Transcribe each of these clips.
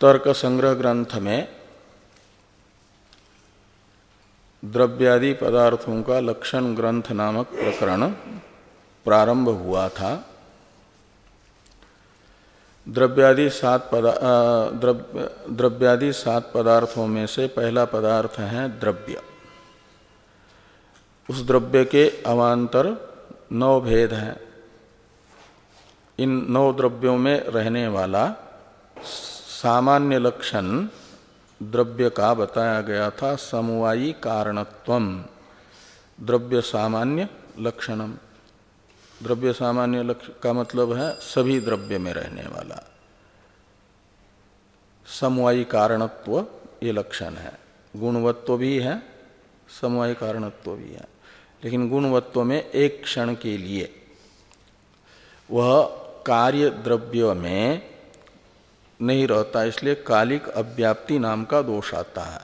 तर्क संग्रह ग्रंथ में द्रव्यादि पदार्थों का लक्षण ग्रंथ नामक प्रकरण प्रारंभ हुआ था। द्रव्यादि सात पदा द्रव्य, द्रव्यादि सात पदार्थों में से पहला पदार्थ है द्रव्य। उस द्रव्य के अवान्तर नौ भेद हैं। इन नौ द्रव्यों में रहने वाला सामान्य लक्षण द्रव्य का बताया गया था, समवायी कारणत्व द्रव्य सामान्य लक्षणम। द्रव्य सामान्य लक्ष्य का मतलब है सभी द्रव्य में रहने वाला। समवायी कारणत्व ये लक्षण है। गुणवत्व भी है, समवायी कारणत्व भी है। लेकिन गुणवत्व में एक क्षण के लिए, वह कार्य द्रव्य में नहीं रहता, इसलिए कालिक अव्याप्ति नाम का दोष आता है।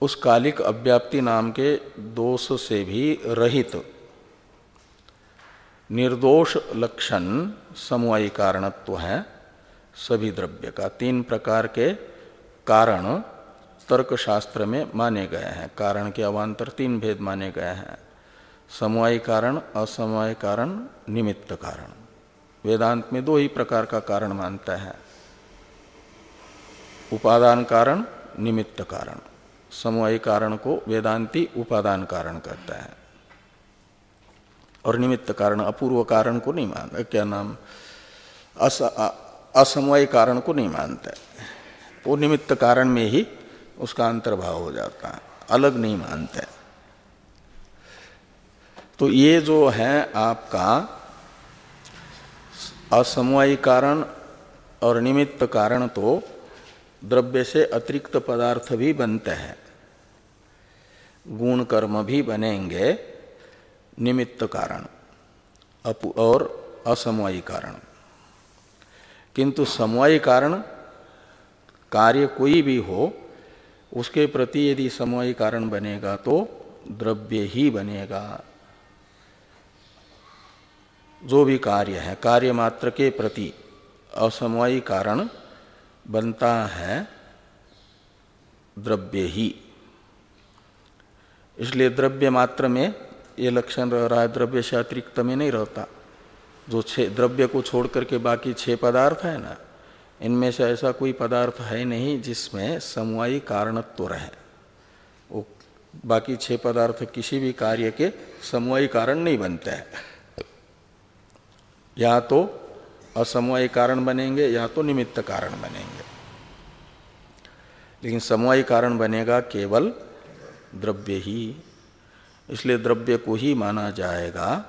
उस कालिक अव्याप्ति नाम के दोष से भी रहित निर्दोष लक्षण समवायी कारणत्व है सभी द्रव्य का। तीन प्रकार के कारण तर्क शास्त्र में माने गए हैं। कारण के अवान्तर तीन भेद माने गए हैं। समवाय कारण असमवाय कारण, निमित्त कारण। वेदांत में दो ही प्रकार का कारण मानता है। उपादान कारण निमित्त कारण। समवाय कारण को वेदांती उपादान कारण कहता है। और निमित्त कारण अपूर्व कारण को नहीं मानता क्या नाम? अस, असमवाय कारण को नहीं मानता वो निमित्त कारण में ही उसका अंतर्भाव हो जाता है अलग नहीं मानते तो ये जो है आपका असमवायी कारण और निमित्त कारण तो द्रव्य से अतिरिक्त पदार्थ भी बनते हैं। गुण कर्म भी बनेंगे, निमित्त कारण और असमवायी कारण। किंतु समवायी कारण कार्य कोई भी हो, उसके प्रति यदि समवायी कारण बनेगा तो द्रव्य ही बनेगा। जो भी कार्य है, कार्य मात्र के प्रति असमवायी कारण बनता है द्रव्य ही। इसलिए द्रव्य मात्र में ये लक्षण रह रहा है, द्रव्य से अतिरिक्त में नहीं रहता। जो छे, द्रव्य को छोड़ करके बाकी छह पदार्थ है ना, इनमें से ऐसा कोई पदार्थ है नहीं जिसमें समवायी कारणत्व रहे। वो बाकी छह पदार्थ किसी भी कार्य के समवायी कारण नहीं बनते। हैं या तो असमवायी कारण बनेंगे, या तो निमित्त कारण बनेंगे। लेकिन समवायी कारण बनेगा केवल द्रव्य ही। इसलिए द्रव्य को ही माना जाएगा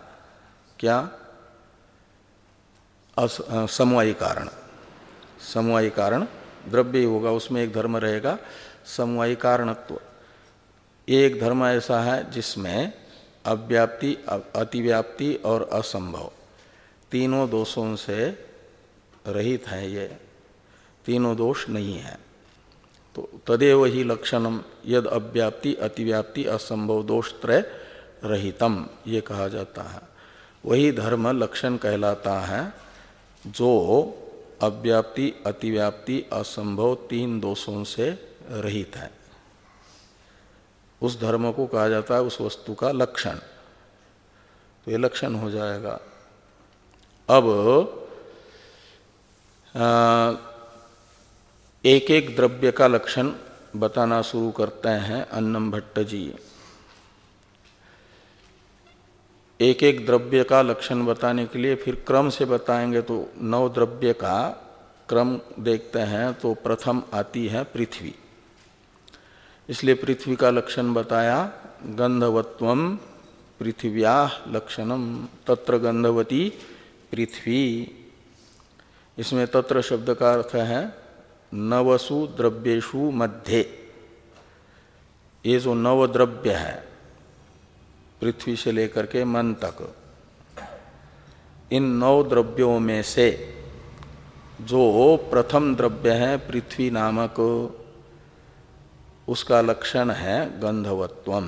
क्या? समवायी कारण। समवायी कारण द्रव्य होगा, उसमें एक धर्म रहेगा, समवायी कारणत्व। एक धर्म ऐसा है जिसमें अव्याप्ति अतिव्याप्ति और असंभव। तीनों दोषों से रहित है ये। तीनों दोष नहीं है। तो तदेव ही लक्षणम यद अव्याप्ति, अतिव्याप्ति, असंभव दोष त्रय रहितम, ये कहा जाता है। वही धर्म लक्षण कहलाता है, जो अव्याप्ति, अतिव्याप्ति, असंभव तीन दोषों से रहित है। उस धर्म को कहा जाता है, उस वस्तु का लक्षण। तो ये लक्षण हो जाएगा। अब एक एक द्रव्य का लक्षण बताना शुरू करते हैं अन्नम भट्ट जी एक एक द्रव्य का लक्षण बताने के लिए फिर क्रम से बताएँगे तो नौ द्रव्य का क्रम देखते हैं तो प्रथम आती है पृथ्वी। इसलिए पृथ्वी का लक्षण बताया, गंधवत्व पृथ्व्या लक्षणम तत्र गंधवती पृथ्वी। इसमें तत्र शब्द का अर्थ है नवसु द्रव्येशु मध्य। ये जो नव द्रव्य है, पृथ्वी से लेकर के मन तक, इन नौ द्रव्यों में से जो प्रथम द्रव्य है, पृथ्वी नामक, उसका लक्षण है गंधवत्वम।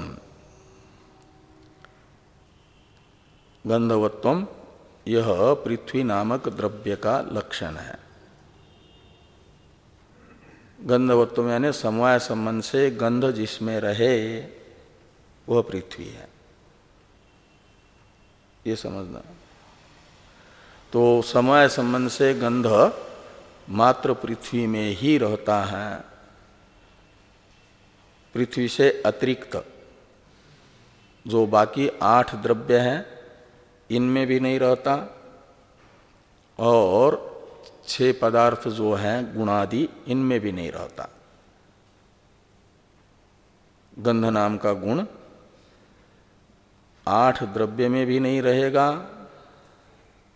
गंधवत्वम यह पृथ्वी नामक द्रव्य का लक्षण है। गंधवत्व यानी समवाय संबंध से गंध जिसमें रहे, वह पृथ्वी है। ये समझना। तो समय संबंध से गंध मात्र पृथ्वी में ही रहता है। पृथ्वी से अतिरिक्त जो बाकी आठ द्रव्य हैं इनमें भी नहीं रहता। और छह पदार्थ जो हैं, गुणादि, इनमें भी नहीं रहता। गंध नाम का गुण आठ द्रव्य में भी नहीं रहेगा।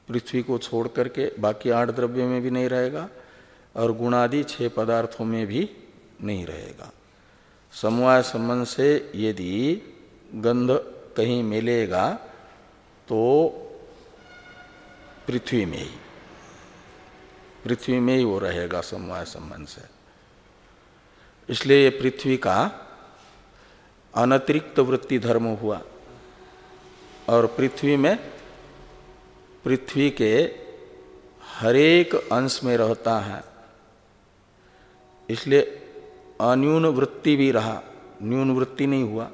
पृथ्वी को छोड़ करके बाकी आठ द्रव्य में भी नहीं रहेगा। और गुणादि छह पदार्थों में भी नहीं रहेगा। समवाय संबंध से यदि गंध कहीं मिलेगा तो पृथ्वी में ही। पृथ्वी में ही वो रहेगा समवाय संबंध से। इसलिए ये पृथ्वी का अनतिरिक्त वृत्ति धर्म हुआ। और पृथ्वी में पृथ्वी के हरेक अंश में रहता है। इसलिए अन्यून वृत्ति भी रहा। न्यून वृत्ति नहीं हुआ।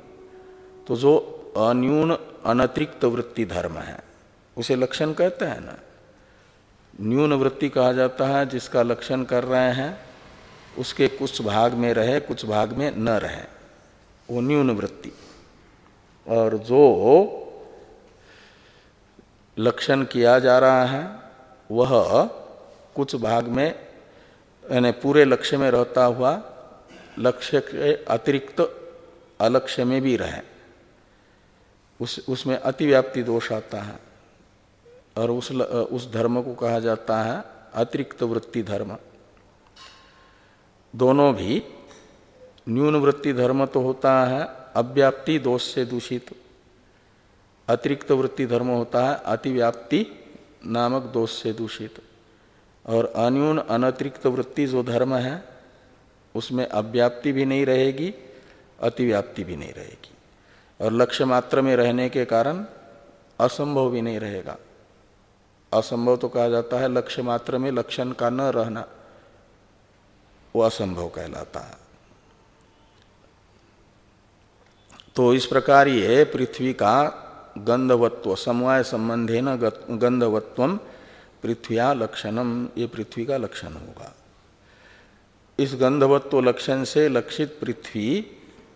तो जो अन्यून अनतिरिक्त वृत्ति धर्म है। उसे लक्षण कहते हैं ना। न्यून वृत्ति कहा जाता है, जिसका लक्षण कर रहे हैं, उसके कुछ भाग में रहे, कुछ भाग में न रहे। वो न्यून वृत्ति। और जो लक्षण किया जा रहा है, वह कुछ भाग में, यानी पूरे लक्ष्य में रहता हुआ, लक्ष्य के अतिरिक्त अलक्ष्य में भी रहे। उस, उसमें अतिव्याप्ति दोष आता है। और उस उस धर्म को कहा जाता है अतिरिक्त वृत्ति धर्म। दोनों भी न्यून वृत्ति धर्म तो होता है, अव्याप्ति दोष से दूषित। अतिरिक्त वृत्ति धर्म होता है, अतिव्याप्ति नामक दोष से दूषित। और अन्यून अनतिरिक्त वृत्ति जो धर्म है, उसमें अव्याप्ति भी नहीं रहेगी, अतिव्याप्ति भी नहीं रहेगी। और लक्ष्य मात्र में रहने के कारण असंभव भी नहीं रहेगा। असंभव तो कहा जाता है, लक्ष्य मात्र में लक्षण का न रहना, वो असंभव कहलाता है। तो इस प्रकार ये पृथ्वी का गंधवत्व, समवाय संबंधे न गंधवत्व पृथ्विया लक्षणम ये पृथ्वी का लक्षण होगा। इस गंधवत्व लक्षण से लक्षित पृथ्वी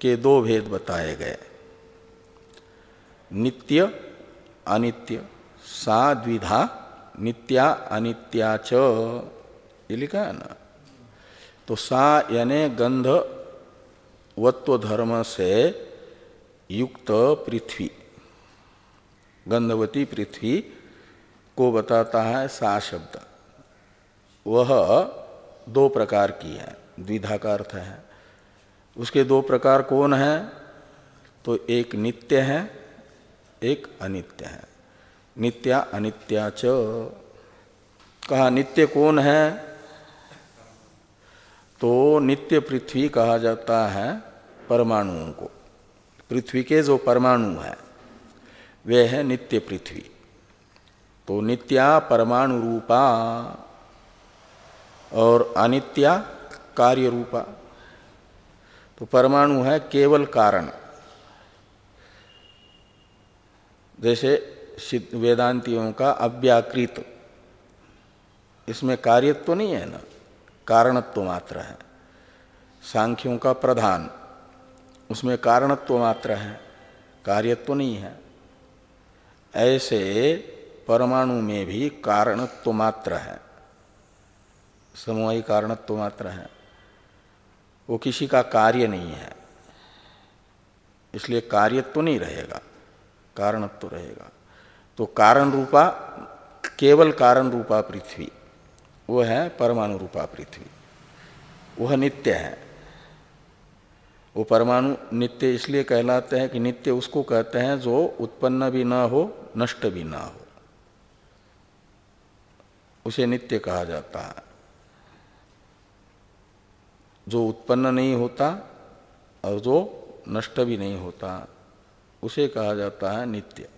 के दो भेद बताए गए। नित्य अनित्य सा द्विधा नित्या अनित्या च। ये लिखा है ना? तो सा यानी गंधवत्व धर्म से युक्त पृथ्वी। गंधवती पृथ्वी को बताता है सा शब्द। वह दो प्रकार की है, द्विधा का अर्थ है। उसके दो प्रकार कौन है? तो एक नित्य है एक अनित्य है। नित्या अनित्या च। कहा नित्य कौन है? तो नित्य पृथ्वी कहा जाता है परमाणुओं को। पृथ्वी के जो परमाणु है, वे है नित्य पृथ्वी। तो नित्या परमाणु रूपा और अनित्या कार्य रूपा। तो परमाणु है केवल कारण। जैसे वेदांतियों का अव्याकृत। इसमें कार्यत्व नहीं है ना, कारणत्व मात्र है। सांख्यों का प्रधान, उसमें कारणत्व मात्र है, कार्यत्व नहीं है। ऐसे परमाणु में भी कारणत्व मात्र है। समूही कारणत्व मात्र है। वो किसी का कार्य नहीं है, इसलिए कार्यत्व नहीं रहेगा। कारणत्व तो रहेगा। तो कारण रूपा, केवल कारण रूपा पृथ्वी, वो है परमाणु रूपा पृथ्वी। वह नित्य है। वो परमाणु नित्य इसलिए कहलाते हैं कि नित्य उसको कहते हैं जो उत्पन्न भी ना हो, नष्ट भी ना हो। उसे नित्य कहा जाता है। जो उत्पन्न नहीं होता और जो नष्ट भी नहीं होता उसे कहा जाता है नित्य।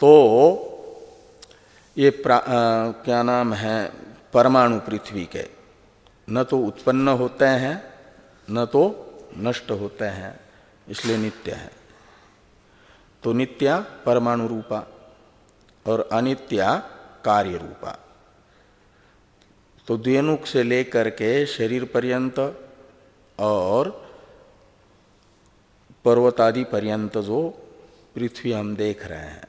तो ये आ, क्या नाम है परमाणु पृथ्वी के। न तो उत्पन्न होते हैं न तो नष्ट होते हैं इसलिए नित्य है। तो नित्या परमाणु रूपा और अनित्या कार्य रूपा। तो द्वेनुक से लेकर के शरीर पर्यंत और पर्वतादि पर्यंत जो पृथ्वी हम देख रहे हैं।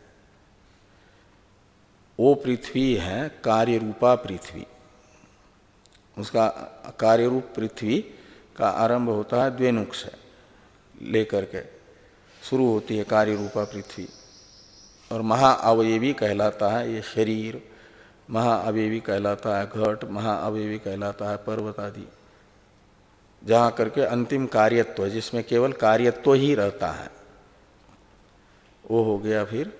वो पृथ्वी है कार्य रूपा पृथ्वी। उसका कार्य रूप पृथ्वी का आरंभ होता है द्वेनुक से लेकर के। शुरू होती है कार्य रूपा पृथ्वी। और महाअवयवी कहलाता है ये शरीर, महाअवयवी कहलाता है घट, महाअवयवी कहलाता है पर्वत आदि जहाँ करके अंतिम कार्यत्व, जिसमें केवल कार्यत्व ही रहता है। वो हो गया फिर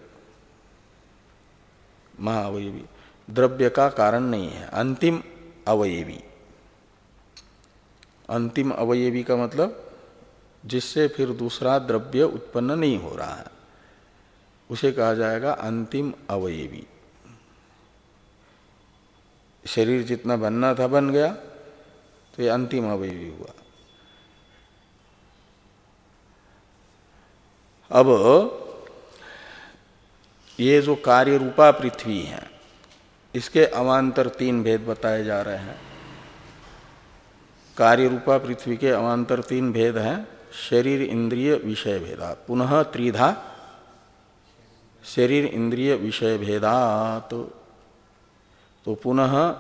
महाअवयवी द्रव्य का कारण नहीं है। अंतिम अवयवी अंतिम अवयवी का मतलब जिससे फिर दूसरा द्रव्य उत्पन्न नहीं हो रहा है। उसे कहा जाएगा अंतिम अवयवी शरीर जितना बनना था बन गया। तो ये अंतिम अवयवी हुआ। अब ये जो कार्य रूपा पृथ्वी है इसके अवान्तर तीन भेद बताए जा रहे हैं। कार्य रूपा पृथ्वी के अवान्तर तीन भेद हैं शरीर इंद्रिय विषय भेदा। पुनः त्रिधा शरीर इंद्रिय विषय भेदात। तो, तो पुनः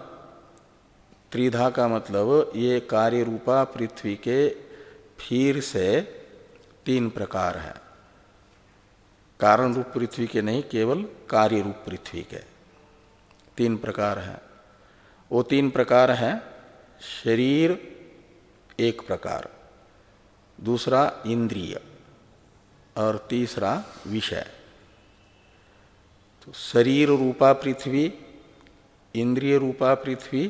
त्रिधा का मतलब ये कार्य रूपा पृथ्वी के फिर से तीन प्रकार है। कारण रूप पृथ्वी के नहीं, केवल कार्य रूप पृथ्वी के तीन प्रकार है। वो तीन प्रकार है, शरीर एक प्रकार, दूसरा इंद्रिय और तीसरा विषय। तो शरीर रूपा पृथ्वी, इंद्रिय रूपा पृथ्वी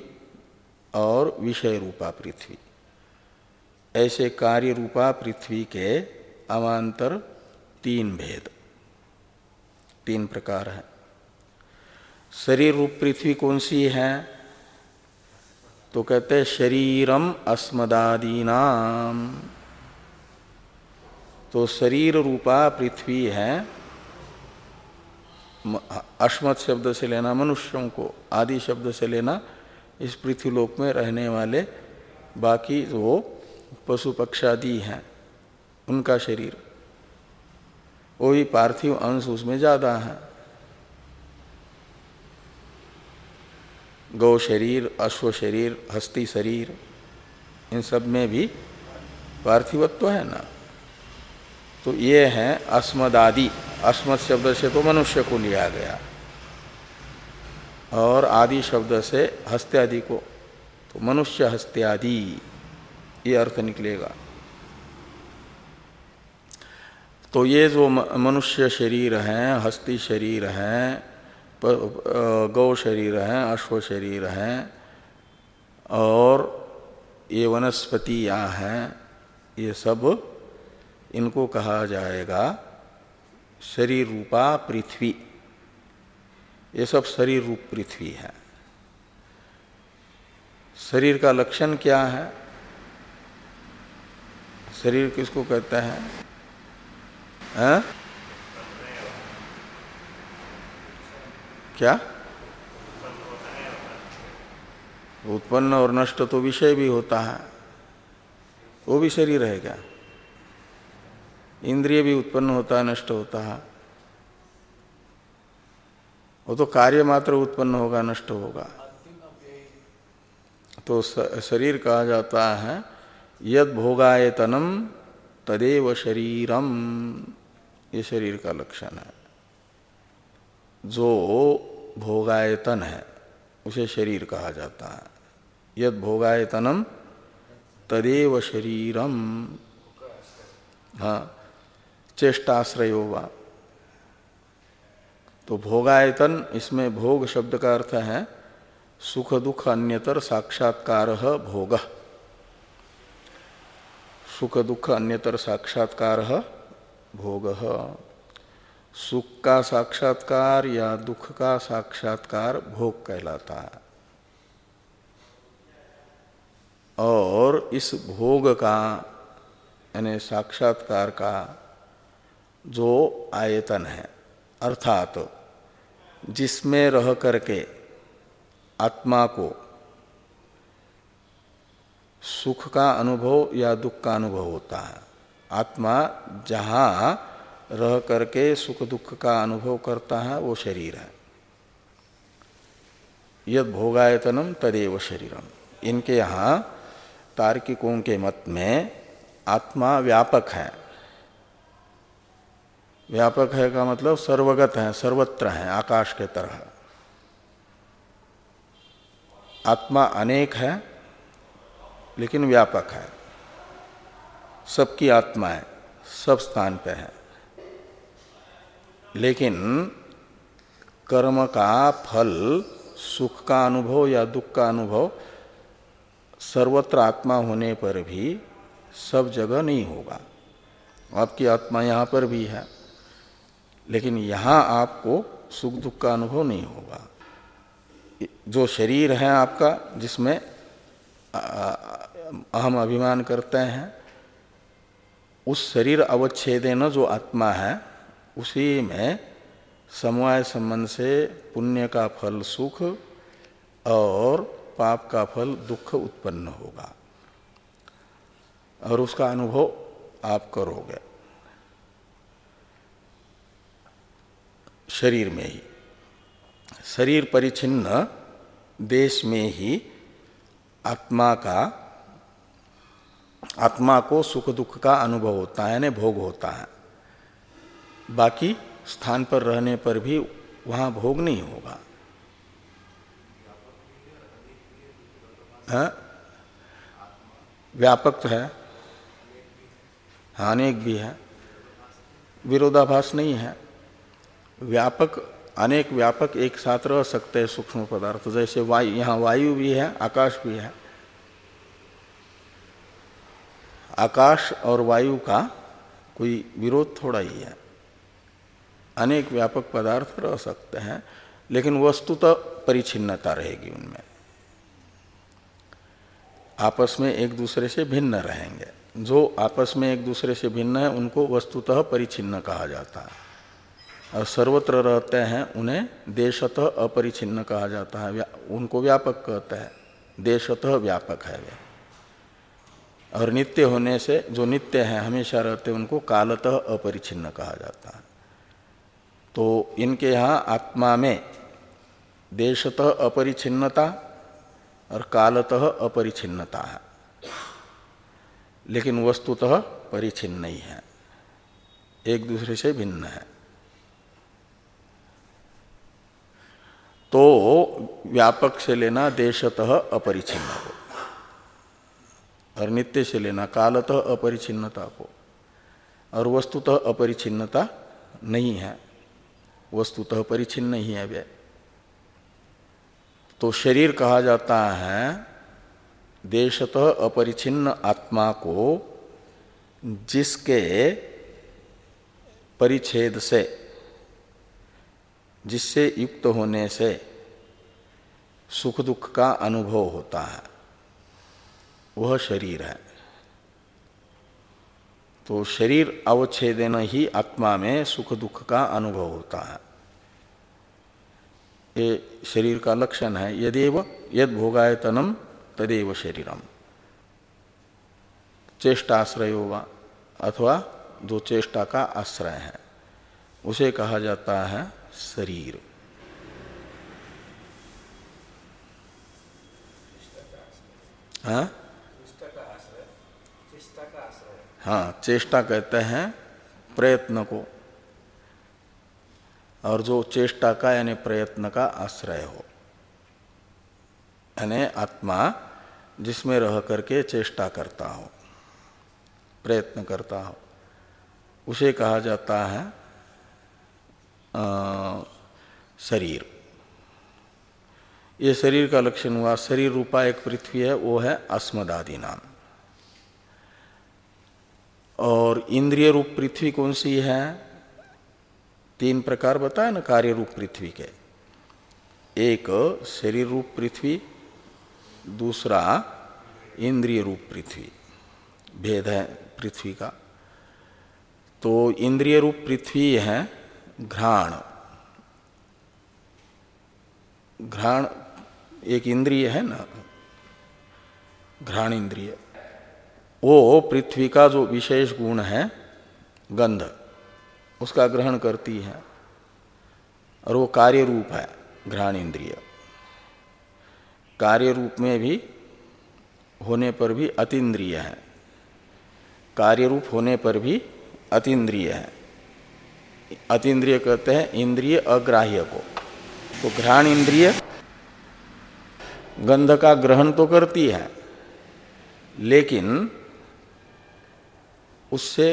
और विषय रूपा पृथ्वी। ऐसे कार्य रूपा पृथ्वी के अवान्तर तीन भेद। तीन प्रकार है। शरीर रूप पृथ्वी कौन सी है? तो कहते हैं शरीरम अस्मदादीनाम। तो शरीर रूपा पृथ्वी है। अश्मत शब्द से लेना मनुष्यों को, आदि शब्द से लेना इस पृथ्वीलोक में रहने वाले बाकी वो पशु पक्षादि हैं, उनका शरीर। वो भी पार्थिव अंश उसमें ज़्यादा है। गौ शरीर, अश्व शरीर, हस्ती शरीर, इन सब में भी पार्थिवत्व है ना? तो ये है अस्मदादि। अस्मद शब्द से तो मनुष्य को लिया गया। और आदि शब्द से हस्त्यादि को तो मनुष्य हस्त्यादि, ये अर्थ निकलेगा। तो ये जो मनुष्य शरीर हैं, हस्ती शरीर हैं गौ शरीर हैं, अश्व शरीर हैं, और ये वनस्पति यहाँ हैं, ये सब इनको कहा जाएगा शरीर रूपा पृथ्वी। ये सब शरीर रूप पृथ्वी है। शरीर का लक्षण क्या है? शरीर किसको कहते हैं? है? क्या? उत्पन्न और नष्ट तो विषय भी होता है। वो भी शरीर है क्या? इंद्रिय भी उत्पन्न होता है, नष्ट होता है। वो तो कार्य मात्र उत्पन्न होगा, नष्ट होगा। तो शरीर कहा जाता है, यद भोगायतनम तदेव शरीरम। ये शरीर का लक्षण है। जो भोगायतन है, उसे शरीर कहा जाता है। यद भोगायतनम तदेव शरीरम। हाँ चेष्टाश्रयो वा। तो भोगायतन, इसमें भोग शब्द का अर्थ है, सुख दुख अन्यतर साक्षात्कार भोग। सुख दुख अन्यतर साक्षात्कार भोग। सुख का साक्षात्कार या दुख का साक्षात्कार भोग कहलाता है। और इस भोग का, यानी साक्षात्कार का जो आयतन है अर्थात जिसमें रह करके आत्मा को सुख का अनुभव या दुख का अनुभव होता है। आत्मा जहाँ रह करके सुख दुख का अनुभव करता है, वो शरीर है। यद भोगायतनम तदेव शरीरम। इनके यहाँ तार्किकों के मत में आत्मा व्यापक है। व्यापक है का मतलब सर्वगत है, सर्वत्र है, आकाश के तरह। आत्मा अनेक है, लेकिन व्यापक है। सबकी आत्मा है, सब स्थान पे है। लेकिन कर्म का फल, सुख का अनुभव या दुख का अनुभव, सर्वत्र आत्मा होने पर भी सब जगह नहीं होगा। आपकी आत्मा यहाँ पर भी है। लेकिन यहाँ आपको सुख दुख का अनुभव नहीं होगा। जो शरीर है आपका, जिसमें अहम अभिमान करते हैं, उस शरीर अवच्छेदेन जो आत्मा है, उसी में समवाय संबंध से पुण्य का फल सुख और पाप का फल दुख उत्पन्न होगा। और उसका अनुभव आप करोगे। शरीर में ही। शरीर परिचिन्न देश में ही आत्मा का, आत्मा को सुख दुख का अनुभव होता है, यानी भोग होता है। बाकी स्थान पर रहने पर भी वहाँ भोग नहीं होगा। है? व्यापक तो है, अनेक भी है। विरोधाभास नहीं है। व्यापक, अनेक व्यापक एक साथ रह सकते हैं सूक्ष्म पदार्थ। जैसे वायु, यहाँ वायु भी है, आकाश भी है। आकाश और वायु का कोई विरोध थोड़ा ही है। अनेक व्यापक पदार्थ रह सकते हैं, लेकिन वस्तुतः परिचिन्नता रहेगी उनमें। आपस में एक दूसरे से भिन्न रहेंगे। जो आपस में एक दूसरे से भिन्न है, उनको वस्तुतः परिचिन्न कहा जाता है। और सर्वत्र रहते हैं, उन्हें देशतः अपरिचिन्न कहा जाता है उनको व्यापक कहते हैं, देशतः व्यापक है वे। और नित्य होने से जो नित्य है, हमेशा रहते हैं, उनको कालतः अपरिचिन्न कहा जाता है। तो इनके यहाँ आत्मा में देशतः अपरिचिन्नता और कालतः अपरिचिन्नता है। लेकिन वस्तुतः परिचिन्न नहीं है। एक दूसरे से भिन्न है। तो व्यापक से लेना देशतः अपरिचिन्न को। और नित्य से लेना कालतः अपरिचिन्नता को। और वस्तुतः अपरिचिन्नता नहीं है। वस्तुतः परिचिन्न ही है व्यय तो शरीर कहा जाता है, देशतः अपरिचिन्न आत्मा को जिसके परिच्छेद से जिससे युक्त होने से सुख दुख का अनुभव होता है। वह शरीर है। तो शरीर अवच्छेदन ही आत्मा में सुख दुख का अनुभव होता है। ये शरीर का लक्षण है। यदेव यद भोगायतनम तदेव शरीरम। चेष्टाश्रय होगा अथवा जो चेष्टा का आश्रय है। उसे कहा जाता है शरीर। हाँ? हाँ चेष्टा कहते हैं प्रयत्न को। और जो चेष्टा का यानी प्रयत्न का आश्रय हो। यानी आत्मा जिसमें रह करके चेष्टा करता हो, प्रयत्न करता हो, उसे कहा जाता है शरीर। ये शरीर का लक्षण हुआ, शरीर रूपा एक पृथ्वी है, वो है अस्मदादि नाम। और इंद्रिय रूप पृथ्वी कौन सी है? तीन प्रकार बताए ना, कार्य रूप पृथ्वी के। एक शरीर रूप पृथ्वी, दूसरा इंद्रिय रूप पृथ्वी। भेद है पृथ्वी का। तो इंद्रिय रूप पृथ्वी है घ्राण। घ्राण एक इंद्रिय है ना? घ्राण इंद्रिय वो पृथ्वी का जो विशेष गुण है, गंध, उसका ग्रहण करती है। और वो कार्य रूप है घ्राण इंद्रिय कार्य रूप में भी होने पर भी अतिद्रिय है। कार्य रूप होने पर भी अतीन्द्रिय है। अतीन्द्रिय कहते हैं इंद्रिय अग्राह्य को। तो घ्राण इंद्रिय गंध का ग्रहण तो करती है, लेकिन उससे,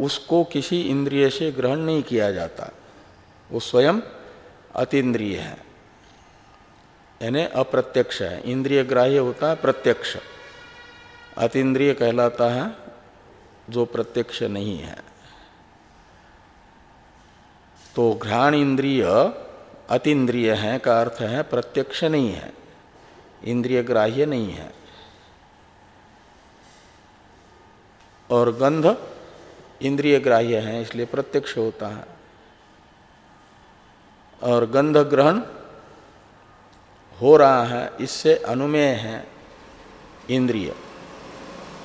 उसको किसी इंद्रिय से ग्रहण नहीं किया जाता। वो स्वयं अतीन्द्रिय है। यानी अप्रत्यक्ष है। इंद्रिय ग्राह्य होता है प्रत्यक्ष। अतीन्द्रिय कहलाता है जो प्रत्यक्ष नहीं है। तो घ्राण इंद्रिय अतीन्द्रिय है का अर्थ है प्रत्यक्ष नहीं है, इंद्रिय ग्राह्य नहीं है। और गंध इंद्रिय ग्राह्य है, इसलिए प्रत्यक्ष होता है। और गंध ग्रहण हो रहा है, इससे अनुमेय है इंद्रिय।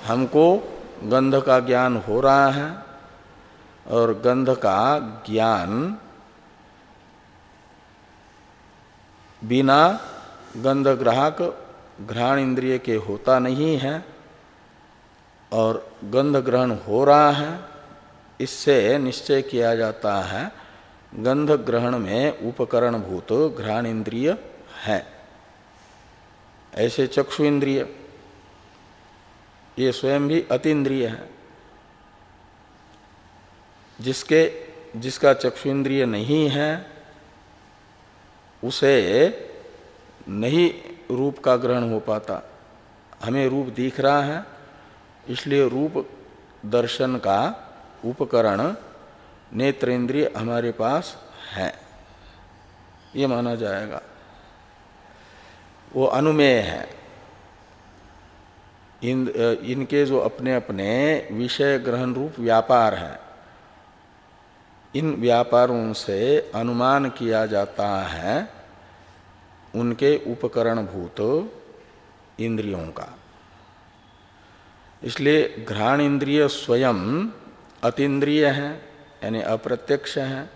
हमको गंध का ज्ञान हो रहा है और गंध का ज्ञान बिना गंध ग्राहक घ्राण इंद्रिय के होता नहीं है और गंध ग्रहण हो रहा है, इससे निश्चय किया जाता है गंध ग्रहण में उपकरण भूत घ्राण इंद्रिय है। ऐसे चक्षु इंद्रिय, ये स्वयं भी अतीन्द्रिय है। जिसके, जिसका चक्षु इंद्रिय नहीं है उसे नहीं रूप का ग्रहण हो पाता। हमें रूप दिख रहा है, इसलिए रूप दर्शन का उपकरण नेत्रेंद्रिय हमारे पास है। ये माना जाएगा। वो अनुमेय है। इन, इनके जो अपने अपने विषय ग्रहण रूप व्यापार है इन व्यापारों से अनुमान किया जाता है उनके उपकरण भूत इंद्रियों का। इसलिए घ्राण इंद्रिय स्वयं अतीन्द्रिय है, यानी अप्रत्यक्ष है।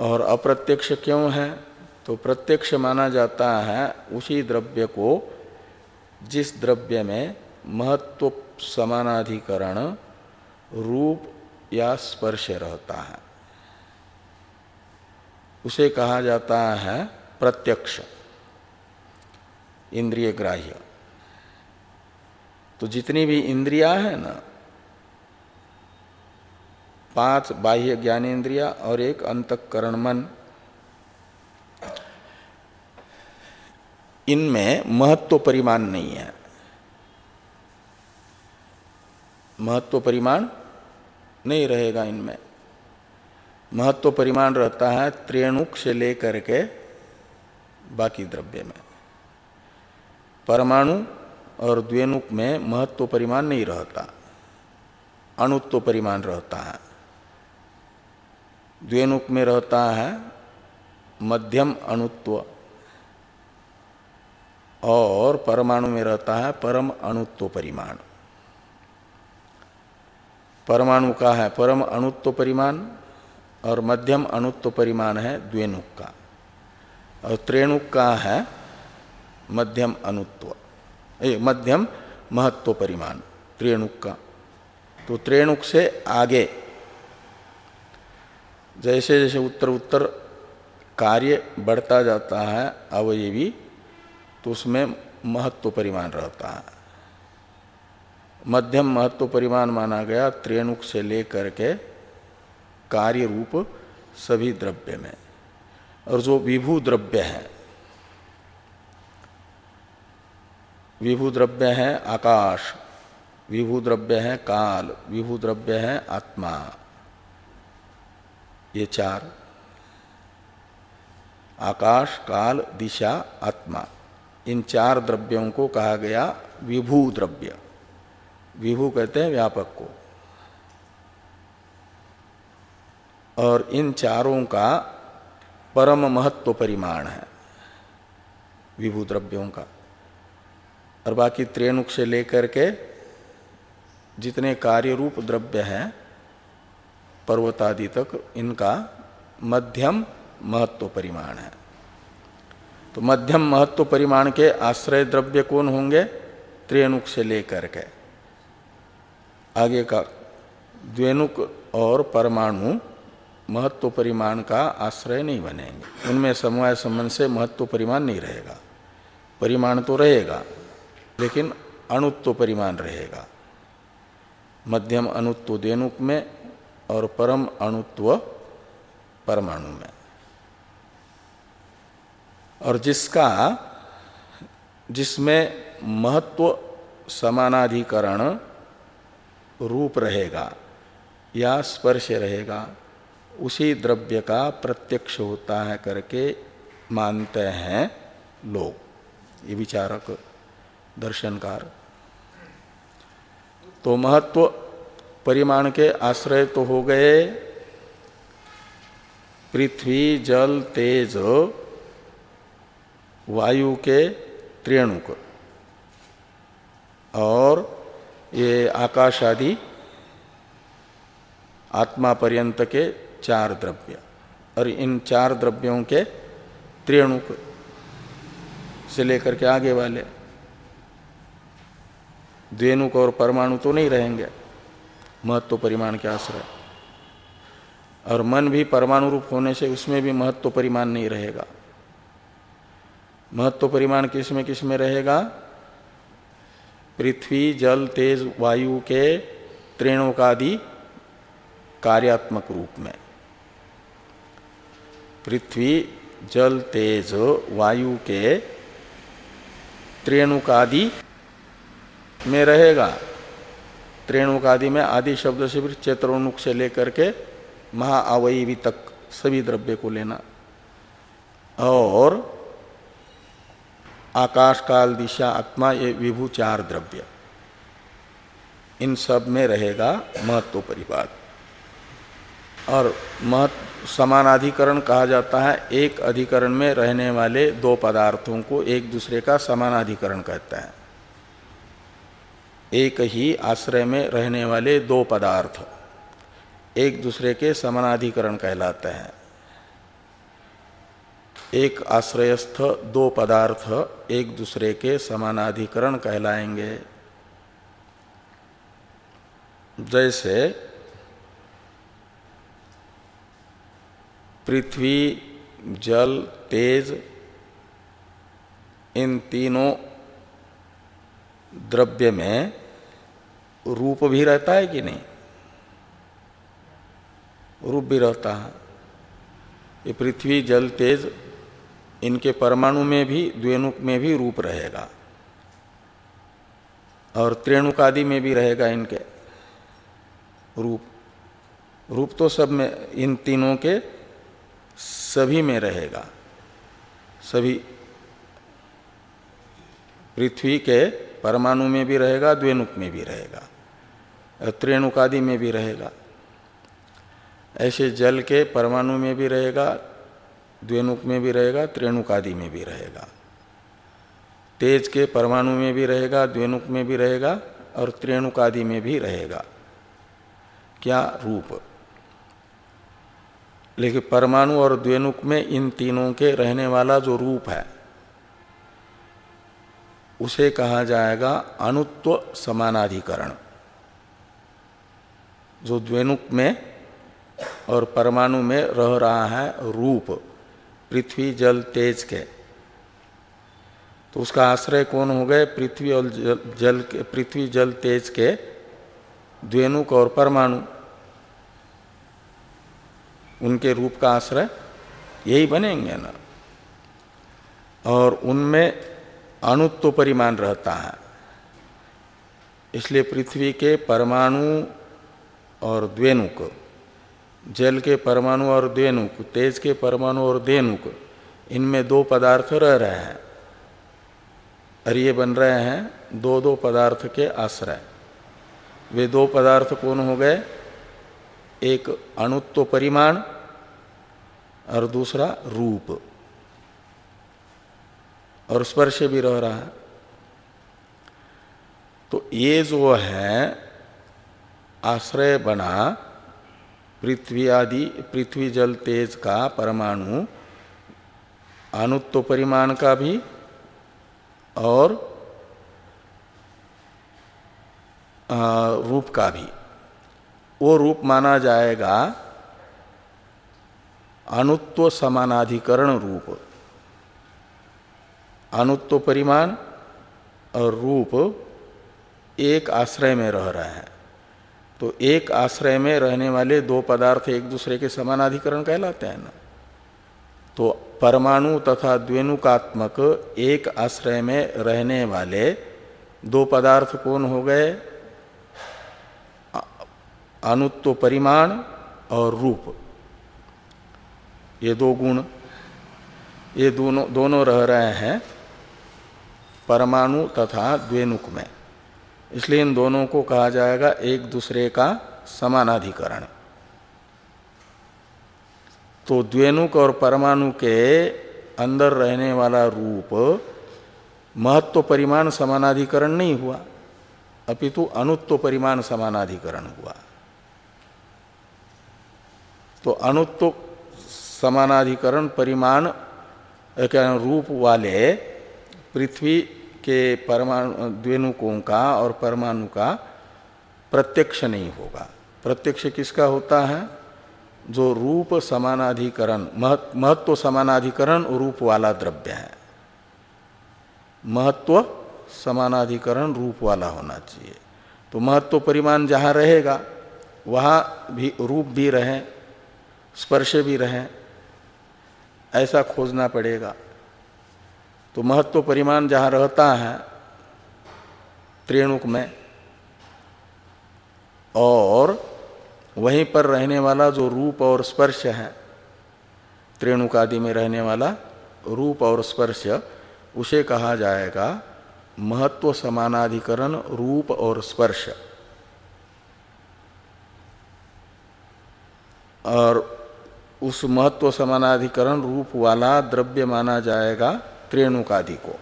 और अप्रत्यक्ष क्यों है? तो प्रत्यक्ष माना जाता है उसी द्रव्य को जिस द्रव्य में महत्व समानाधिकरण, रूप या स्पर्श रहता है। उसे कहा जाता है प्रत्यक्ष इंद्रिय ग्राह्य तो जितनी भी इंद्रिया है ना, पाँच बाह्य ज्ञानेन्द्रिया और एक अंतकरण मन, इनमें महत्व परिमाण नहीं है। महत्व परिमाण नहीं रहेगा इनमें। महत्व परिमाण रहता है त्रेणुक से लेकर के बाकी द्रव्य में। परमाणु और द्वेणुक में महत्व परिमाण नहीं रहता। अणुत्व परिमाण रहता है। द्वेनुक में रहता है मध्यम अणुत्व और परमाणु में रहता है परम अणुत्व परिमाण। परमाणु का है, परम अणुत्व परिमाण और मध्यम अणुत्व परिमाण है द्वेणुक का। और त्रेणुक का है मध्यम अणुत्व मध्यम महत्व परिमाण, त्रेणुक का। तो त्रेणुक से आगे, जैसे जैसे उत्तर उत्तर कार्य बढ़ता जाता है, अवयवी तो उसमें महत्व परिमाण रहता है। मध्यम महत्व परिमाण माना गया त्रेणुक से लेकर के कार्य रूप सभी द्रव्य में। और जो विभू द्रव्य है, विभू द्रव्य है आकाश, विभू द्रव्य है काल, विभू द्रव्य है आत्मा। ये चार, आकाश, काल, दिशा, आत्मा। इन चार द्रव्यों को कहा गया विभू द्रव्य। विभू कहते हैं व्यापक को। और इन चारों का परम महत्व परिमाण है, विभू द्रव्यों का। और बाकी त्रेणुक से लेकर के जितने कार्य रूप द्रव्य हैं, पर्वतादि तक इनका मध्यम महत्व परिमाण है। तो मध्यम महत्व परिमाण के आश्रय द्रव्य कौन होंगे? त्रेणुक से लेकर के। आगे का द्वेनुक और परमाणु महत्व परिमाण का आश्रय नहीं बनेंगे। उनमें समवाय संबंध से महत्व परिमाण नहीं रहेगा। परिमाण तो रहेगा, लेकिन अणुत्व परिमाण रहेगा। मध्यम अणुत्व देनुक में और परम अणुत्व परमाणु में। और जिसका, जिसमें महत्व समानाधिकरण रूप रहेगा या स्पर्श रहेगा, उसी द्रव्य का प्रत्यक्ष होता है करके मानते हैं लोग। ये विचारक, दर्शनकार। तो महत्व परिमाण के आश्रय तो हो गए। पृथ्वी, जल, तेज, वायु के त्रेणुक और ये आकाश आदि आत्मा पर्यंत के चार द्रव्य। और इन चार द्रव्यों के त्रेणुक से लेकर के आगे वाले द्वेनुक और परमाणु तो नहीं रहेंगे। महत्व परिमाण के आश्रय। और मन भी परमाणु रूप होने से उसमें भी महत्व परिमाण नहीं रहेगा। महत्व परिमाण किसमें किसमें रहेगा? पृथ्वी, जल, तेज, वायु के त्रेणोकादि कार्यात्मक रूप में। पृथ्वी, जल, तेज, वायु के त्रेणुकादि में रहेगा। त्रेणुकादि में आदि शब्द से भी चेत्रोनुक से लेकर के महाअवयवी तक सभी द्रव्य को लेना। और आकाश काल दिशा, आत्मा, ये विभू चार द्रव्य। इन सब में रहेगा महत्व परिवाद। और महत्व समानाधिकरण कहा जाता है, एक अधिकरण में रहने वाले दो पदार्थों को एक दूसरे का समानाधिकरण कहता है। एक ही आश्रय में रहने वाले दो पदार्थ एक दूसरे के समानाधिकरण कहलाते हैं। एक आश्रयस्थ, दो पदार्थ, एक दूसरे के समानाधिकरण कहलाएँगे। जैसे, पृथ्वी, जल, तेज, इन तीनों द्रव्य में रूप भी रहता है कि नहीं? रूप भी रहता है। ये पृथ्वी, जल, तेज इनके परमाणु में भी द्वेनुक में भी रूप रहेगा। और त्रेणुक आदि में भी रहेगा इनके रूप। रूप तो सब में, इन तीनों के सभी में रहेगा। सभी पृथ्वी के परमाणु में भी रहेगा, द्वेणुक में भी रहेगा त्रेणुक आदि में भी रहेगा। ऐसे जल के परमाणु में भी रहेगा द्वेनुक में भी रहेगा, त्रेणुक आदि में भी रहेगा। तेज के परमाणु में भी रहेगा द्वेनुक में भी रहेगा और त्रेणुक आदि में भी रहेगा। क्या रूप? लेकिन परमाणु और द्वेनुक में इन तीनों के रहने वाला जो रूप है, उसे कहा जाएगा अणुत्व समानाधिकरण। जो द्वेनुक में और परमाणु में रह रहा है रूप पृथ्वी जल तेज के। तो उसका आश्रय कौन हो गए? पृथ्वी और जल, जल के पृथ्वी जल तेज के द्वेणुक और परमाणु। उनके रूप का आश्रय यही बनेंगे ना। और उनमें अणुत्व परिमाण रहता है। इसलिए पृथ्वी के परमाणु और द्वेनुक जल के परमाणु और द्वेनुक तेज के परमाणु और द्वेनुक इनमें दो पदार्थ रह रहे हैं। और ये बन रहे हैं दो दो पदार्थ के आश्रय। वे दो पदार्थ कौन हो गए? एक अणुत्व परिमाण और दूसरा रूप। और स्पर्श भी रह रहा है। तो ये जो है, आश्रय बना पृथ्वी आदि पृथ्वी जल तेज का परमाणु अनुत्व परिमाण का भी और आ, रूप का भी। वो रूप माना जाएगा अनुत्व समानाधिकरण रूप। अनुत्व परिमाण और रूप एक आश्रय में रह रहा है। तो एक आश्रय में रहने वाले दो पदार्थ एक दूसरे के समानाधिकरण कहलाते हैं ना। तो परमाणु तथा द्वेनुकात्मक एक आश्रय में रहने वाले दो पदार्थ कौन हो गए? अनुत्व परिमाण और रूप। ये दो गुण, ये दोनों दोनों रह रहे हैं, परमाणु तथा द्वेनुक में। इसलिए इन दोनों को कहा जाएगा एक दूसरे का समानाधिकरण। तो द्वेनुक और परमाणु के अंदर रहने वाला रूप, महत्व परिमाण समानाधिकरण नहीं हुआ, अपितु अनुत्व परिमाण समानाधिकरण हुआ। तो अणुत्व समानाधिकरण परिमाण रूप वाले पृथ्वी के परमाणु द्वेनुकों का और परमाणु का प्रत्यक्ष नहीं होगा। प्रत्यक्ष किसका होता है? जो रूप समानाधिकरण महत्व समानाधिकरण रूप वाला द्रव्य है। महत्व समानाधिकरण रूप वाला होना चाहिए। तो महत्व परिमाण जहाँ रहेगा, वहाँ भी रूप भी रहे, स्पर्श भी रहे, ऐसा खोजना पड़ेगा। तो महत्व परिमाण जहाँ रहता है त्रेणुक में, और वहीं पर रहने वाला जो रूप और स्पर्श है त्रेणुक आदि में रहने वाला रूप और स्पर्श, उसे कहा जाएगा महत्व समानाधिकरण रूप और स्पर्श। और उस महत्व समानाधिकरण रूप वाला द्रव्य माना जाएगा त्रेणुकादि को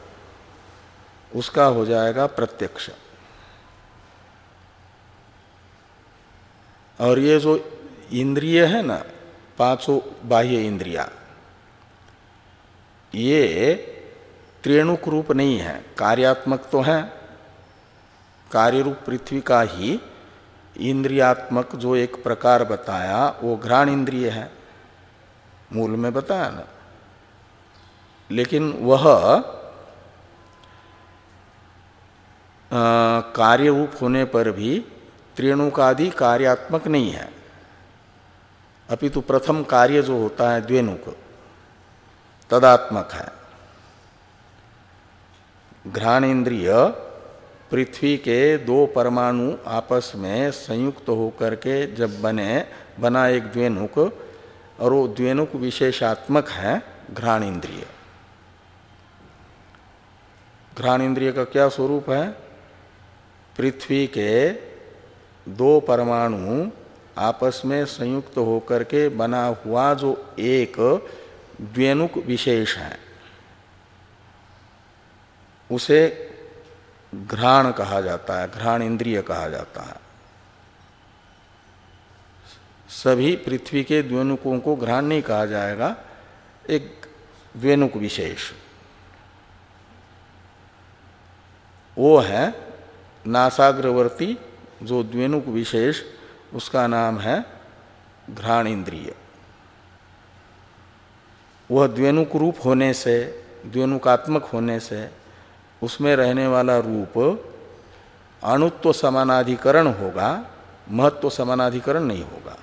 उसका हो जाएगा प्रत्यक्ष। और ये जो इंद्रिय है ना, पाँचों बाह्य इंद्रिया, ये त्रेणुक रूप नहीं है। कार्यात्मक तो है। कार्य रूप पृथ्वी का ही इंद्रियात्मक जो एक प्रकार बताया, वो घ्राण इंद्रिय है। मूल में बताया ना। लेकिन वह कार्य रूप होने पर भी त्रिणुकादि कार्यात्मक नहीं है। अपितु प्रथम कार्य जो होता है द्वेणुक, तदात्मक है। घ्राण इंद्रिय पृथ्वी के दो परमाणु आपस में संयुक्त होकर के जब बने, बना एक द्वेणुक, और वो द्वेणुक विशेषात्मक है घ्राण इंद्रिय घ्राण इंद्रिय का क्या स्वरूप है? पृथ्वी के दो परमाणु आपस में संयुक्त होकर के बना हुआ जो एक द्वेनुक विशेष है। उसे घ्राण कहा जाता है घ्राण इंद्रिय कहा जाता है। सभी पृथ्वी के द्वेनुकों को घ्राण नहीं कहा जाएगा, एक द्वेनुक विशेष। वो है नासाग्रवर्ती, जो द्वेनुक विशेष, उसका नाम है घ्राण इंद्रिय वह द्वेनुक रूप होने से द्वेनुकात्मक होने से, उसमें रहने वाला रूप अणुत्व समानाधिकरण होगा, महत्व समानाधिकरण नहीं होगा।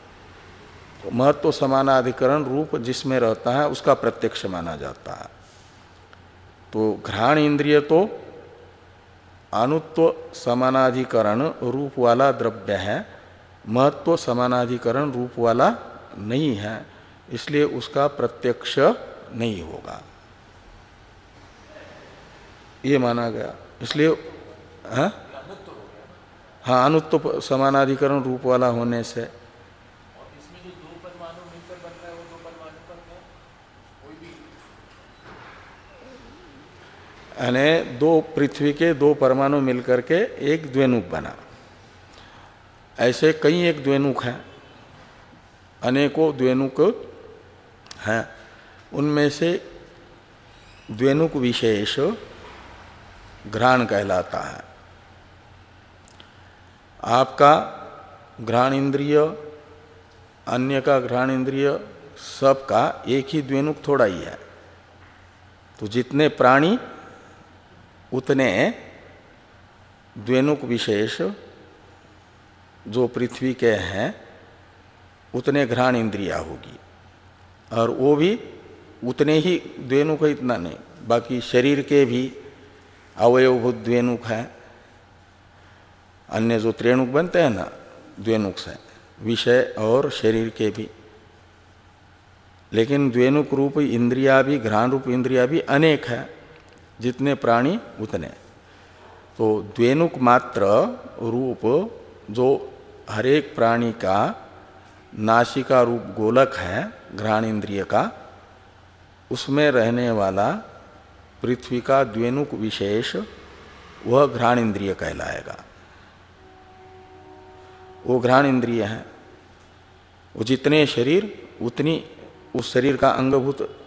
तो महत्व समानाधिकरण रूप जिसमें रहता है, उसका प्रत्यक्ष माना जाता है। तो घ्राण इंद्रिय तो अनुत्व समानाधिकरण रूप वाला द्रव्य है, महत्व समानाधिकरण रूप वाला नहीं है, इसलिए उसका प्रत्यक्ष नहीं होगा। ये माना गया। इसलिए हाँ? हाँ अनुत्व समानाधिकरण रूप वाला होने से यानी दो पृथ्वी के दो परमाणु मिलकर के एक द्वेनुक बना। ऐसे कई एक द्वेनुक हैं। अनेकों द्वेनुक हैं। उनमें से द्वेनुक विशेष घ्राण कहलाता है। आपका घ्राण इंद्रिय अन्य का घ्राण इंद्रिय सबका एक ही द्वेनुक थोड़ा ही है। तो जितने प्राणी उतने द्वेनुक विशेष जो पृथ्वी के हैं, उतने घ्राण इंद्रिया होगी। और वो भी उतने ही द्वेनुक है, इतना नहीं। बाकी शरीर के भी अवयवभूत द्वेनुक है। अन्य जो त्रेणुक बनते हैं ना, द्वेनुक से, विषय और शरीर के भी। लेकिन द्वेनुक रूप इंद्रिया भी, घ्राण रूप इंद्रिया भी अनेक है। जितने प्राणी उतने। तो द्वेनुक मात्र रूप जो हरेक प्राणी का नासिका रूप गोलक है घ्राण इंद्रिय का, उसमें रहने वाला पृथ्वी का द्वेनुक विशेष, वह घ्राण इंद्रिय कहलाएगा। वो घ्राण इंद्रिय है। वो जितने शरीर, उतनी उस शरीर का अंगभूत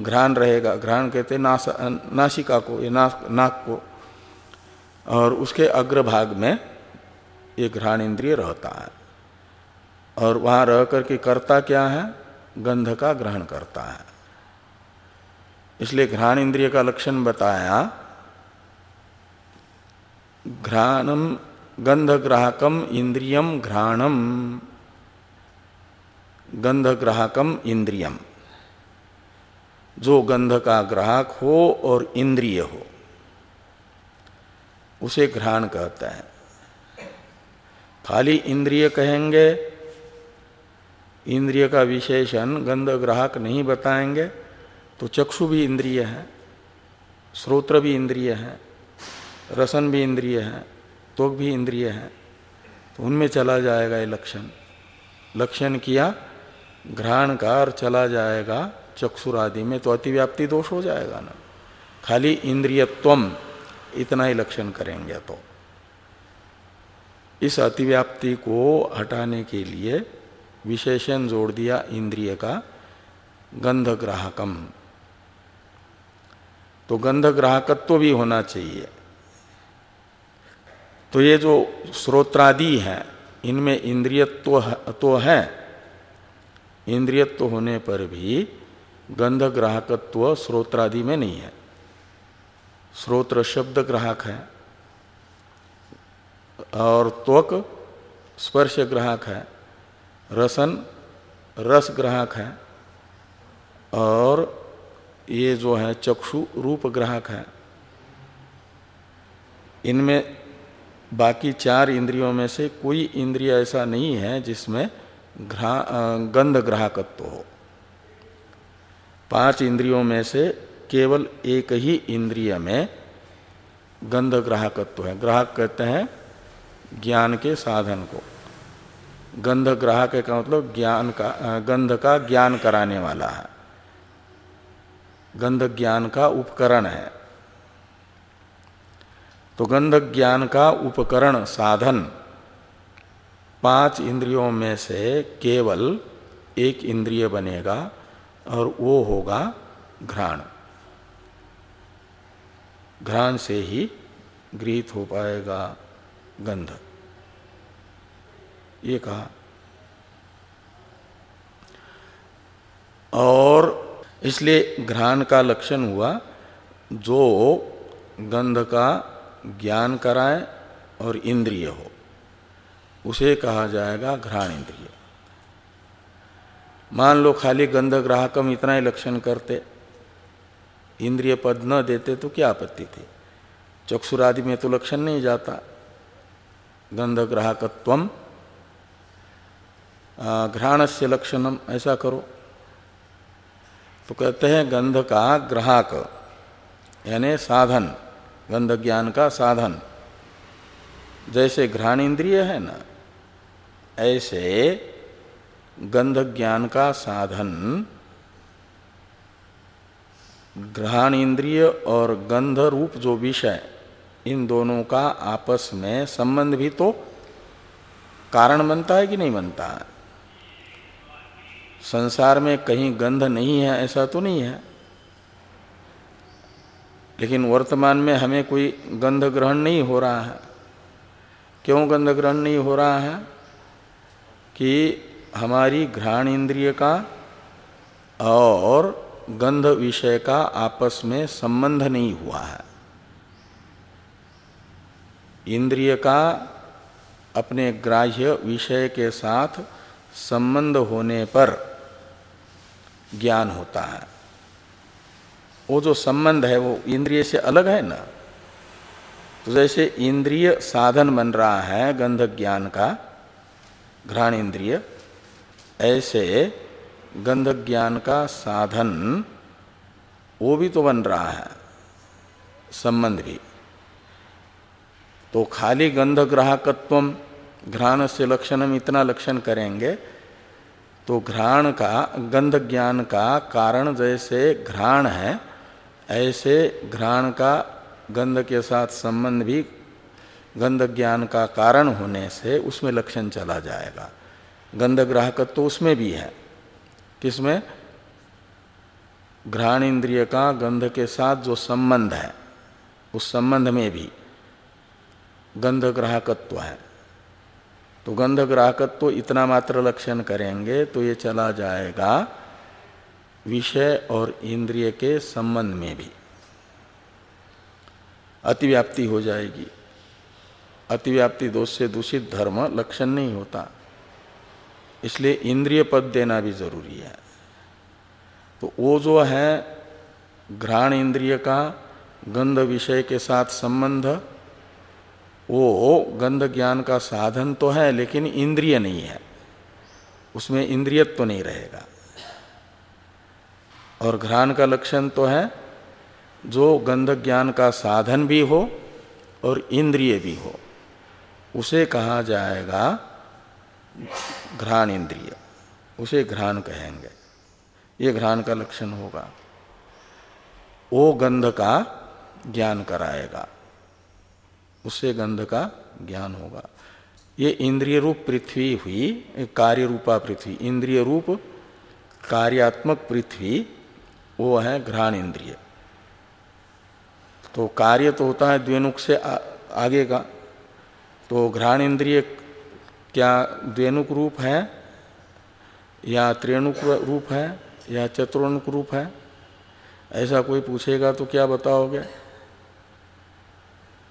घ्राण रहेगा। घ्राण कहते नास, नासिका को या ना, नाक को। और उसके अग्रभाग में ये घ्राण इंद्रिय रहता है। और वहाँ रह करके करता क्या है? गंध का ग्रहण करता है। इसलिए घ्राण इंद्रिय का लक्षण बताया घ्राणम गंध ग्राहकम इंद्रियम घ्राणम। गंध ग्राहकम इंद्रियम। जो गंध का ग्राहक हो और इंद्रिय हो, उसे घ्राण कहता है। खाली इंद्रिय कहेंगे, इंद्रिय का विशेषण गंध ग्राहक नहीं बताएँगे तो चक्षु भी इंद्रिय है श्रोत्र भी इंद्रिय है, रसन भी इंद्रिय है, त्वक भी इंद्रिय है तो उनमें चला जाएगा ये लक्षण। लक्षण किया, घ्राण का और चला जाएगा चक्षुरादि में तो अतिव्याप्ति दोष हो जाएगा ना। खाली इंद्रियत्वम इतना ही लक्षण करेंगे तो। इस अतिव्याप्ति को हटाने के लिए विशेषण जोड़ दिया इंद्रिय का गंध ग्राहकम तो गंध ग्राहकत्व भी होना चाहिए। तो ये जो स्रोत्रादि है, इनमें इंद्रियत्व तो है। इंद्रियत्व होने पर भी गंध ग्राहकत्व स्रोत्रादि में नहीं है। स्रोत्र शब्द ग्राहक है और त्वक स्पर्श ग्राहक है। रसन रस ग्राहक है और ये जो है चक्षु रूप ग्राहक है। इनमें बाकी चार इंद्रियों में से कोई इंद्रिय ऐसा नहीं है जिसमें गंध ग्राहकत्व हो। पाँच इंद्रियों में से केवल एक ही इंद्रिय में गंध ग्राहकत्व है। ग्राहक कहते हैं ज्ञान के साधन को। गंध ग्राहक का मतलब ज्ञान का, गंध का ज्ञान कराने वाला है। गंध ज्ञान का उपकरण है। तो गंध ज्ञान का उपकरण साधन पाँच इंद्रियों में से केवल एक इंद्रिय बनेगा। और वो होगा घ्राण। घ्राण से ही गृहित हो पाएगा गंध। ये कहा। और इसलिए घ्राण का लक्षण हुआ, जो गंध का ज्ञान कराए और इंद्रिय हो, उसे कहा जाएगा घ्राण इंद्रिय। मान लो खाली गंध ग्राहकम इतना ही लक्षण करते। इंद्रिय पद न देते तो क्या आपत्ति थी? चक्षुरादि में तो लक्षण नहीं जाता। गंध ग्राहकत्व घ्राण से लक्षणम, ऐसा करो। तो कहते हैं गंध का ग्राहक, यानी साधन गंध ज्ञान का साधन। जैसे घ्राण इंद्रिय है ना, ऐसे गंध ज्ञान का साधन। ग्रहण इंद्रिय और गंध रूप जो विषय, इन दोनों का आपस में संबंध भी तो कारण बनता है कि नहीं बनता है? संसार में कहीं गंध नहीं है, ऐसा तो नहीं है। लेकिन वर्तमान में हमें कोई गंध ग्रहण नहीं हो रहा है। क्यों गंध ग्रहण नहीं हो रहा है? कि हमारी घ्राण इंद्रिय का और गंध विषय का आपस में संबंध नहीं हुआ है। इंद्रिय का अपने ग्राह्य विषय के साथ संबंध होने पर ज्ञान होता है। वो जो संबंध है वो इंद्रिय से अलग है ना? तो जैसे इंद्रिय साधन बन रहा है गंध ज्ञान का घ्राण इंद्रिय ऐसे गंध ज्ञान का साधन वो भी तो बन रहा है, संबंध। भी तो खाली गंध ग्राहकत्व घ्राण से लक्षण हम इतना लक्षण करेंगे तो घ्राण का गंध ज्ञान का कारण जैसे घ्राण है, ऐसे घ्राण का गंध के साथ संबंध भी गंध ज्ञान का कारण होने से उसमें लक्षण चला जाएगा। गंध ग्राहकत्व तो उसमें भी है। किसमें? घ्राण इंद्रिय का गंध के साथ जो संबंध है, उस संबंध में भी गंध ग्राहकत्व है। तो गंध ग्राहकत्व इतना मात्र लक्षण करेंगे तो ये चला जाएगा विषय और इंद्रिय के संबंध में भी। अतिव्याप्ति हो जाएगी। अतिव्याप्ति दोष से दूषित धर्म लक्षण नहीं होता। इसलिए इंद्रिय पद देना भी ज़रूरी है। तो वो जो है, घ्राण इंद्रिय का गंध विषय के साथ संबंध, वो गंध ज्ञान का साधन तो है, लेकिन इंद्रिय नहीं है। उसमें इंद्रियत्व तो नहीं रहेगा। और घ्राण का लक्षण तो है, जो गंध ज्ञान का साधन भी हो और इंद्रिय भी हो, उसे कहा जाएगा घ्राण इंद्रिय उसे घ्राण कहेंगे। ये घ्राण का लक्षण होगा। वो गंध का ज्ञान कराएगा। उससे गंध का ज्ञान होगा। ये इंद्रिय रूप पृथ्वी हुई कार्य रूपा पृथ्वी इंद्रिय रूप कार्यात्मक पृथ्वी वो है घ्राण इंद्रिय। तो कार्य तो होता है द्वेनुक से आ, आगे का। तो घ्राण इंद्रिय क्या द्वेनुक रूप है? या त्रेणुक रूप है? या चतुर्णुक रूप है? ऐसा कोई पूछेगा तो क्या बताओगे?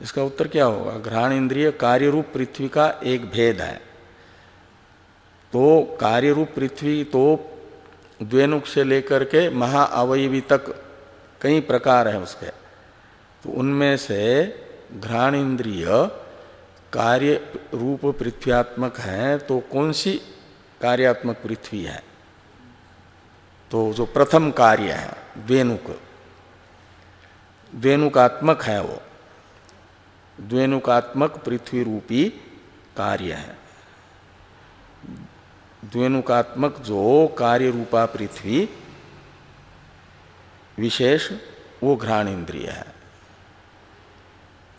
इसका उत्तर क्या होगा? घ्राण इंद्रिय कार्य रूप पृथ्वी का एक भेद है। तो कार्य रूप पृथ्वी तो द्वेनुक से लेकर के महाअवयवी तक कई प्रकार है उसके। तो उनमें से घ्राण इंद्रिय कार्य रूप पृथ्व्यात्मक है तो कौन सी कार्यात्मक पृथ्वी है? तो जो प्रथम कार्य है, द्वेनुक। द्वेनुकात्मक है वो। द्वेनुकात्मक पृथ्वी रूपी कार्य है। द्वेनुकात्मक जो कार्य रूपा पृथ्वी, विशेष वो घ्राण इंद्रिय है।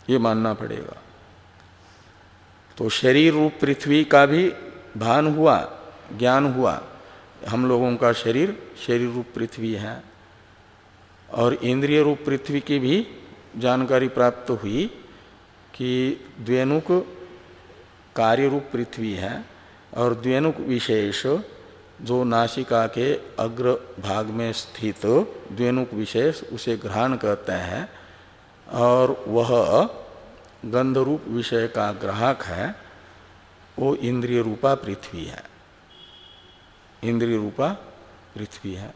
ये मानना पड़ेगा। तो शरीर रूप पृथ्वी का भी भान हुआ, ज्ञान हुआ। हम लोगों का शरीर शरीर रूप पृथ्वी है। और इंद्रिय रूप पृथ्वी की भी जानकारी प्राप्त हुई कि द्वेनुक कार्य रूप पृथ्वी है और द्वेनुक विशेष जो नासिका के अग्र भाग में स्थित द्वेनुक विशेष उसे ग्रहण कहते हैं और वह गंध रूप विषय का ग्राहक है वो इंद्रिय रूपा पृथ्वी है। इंद्रिय रूपा पृथ्वी है।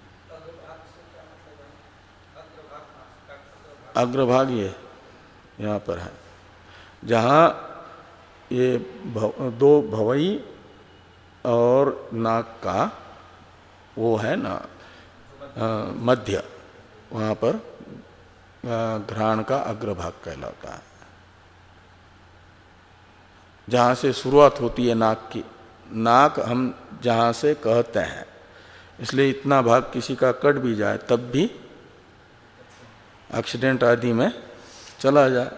अग्रभाग ये यहाँ पर है। जहाँ ये भव, दो भवई और नाक का वो है ना मध्य वहाँ पर घ्राण का अग्रभाग कहलाता है। जहाँ से शुरुआत होती है नाक की, नाक हम जहाँ से कहते हैं। इसलिए इतना भाग किसी का कट भी जाए, तब भी एक्सीडेंट आदि में चला जाए,